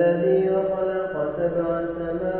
الذي خلق سبع سماوات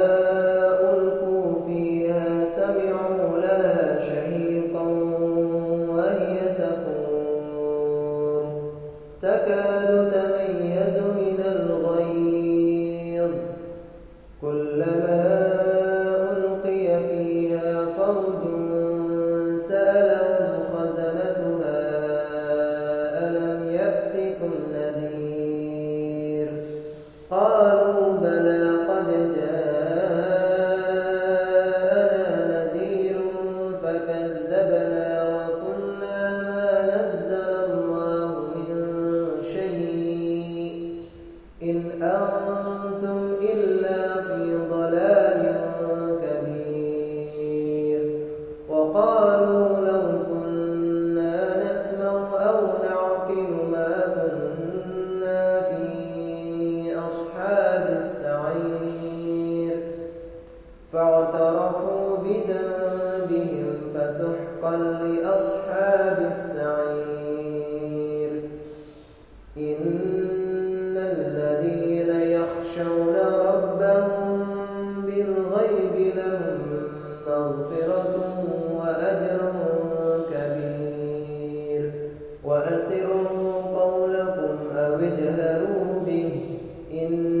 رزقا لأصحاب السعير. إن الذين يخشون ربهم بالغيب لهم مغفرة وأجر كبير. وأسروا قولكم أو اجهروا به. إن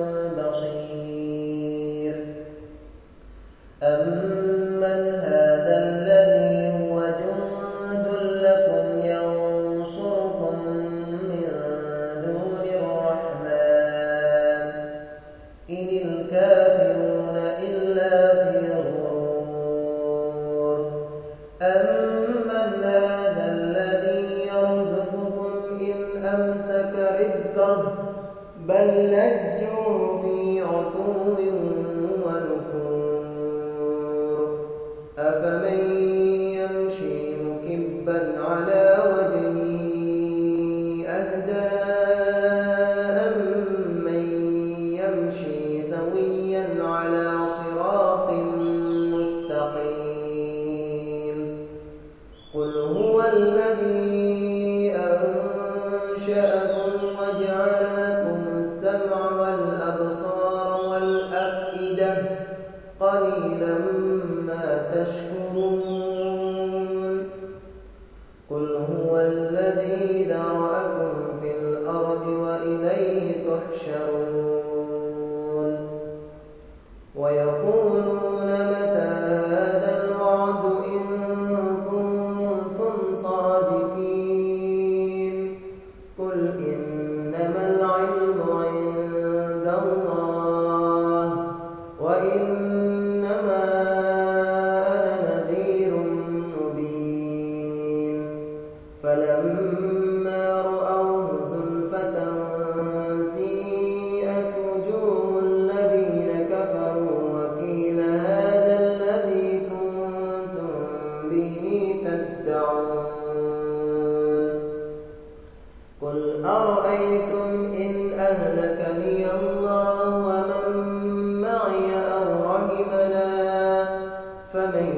بل فمن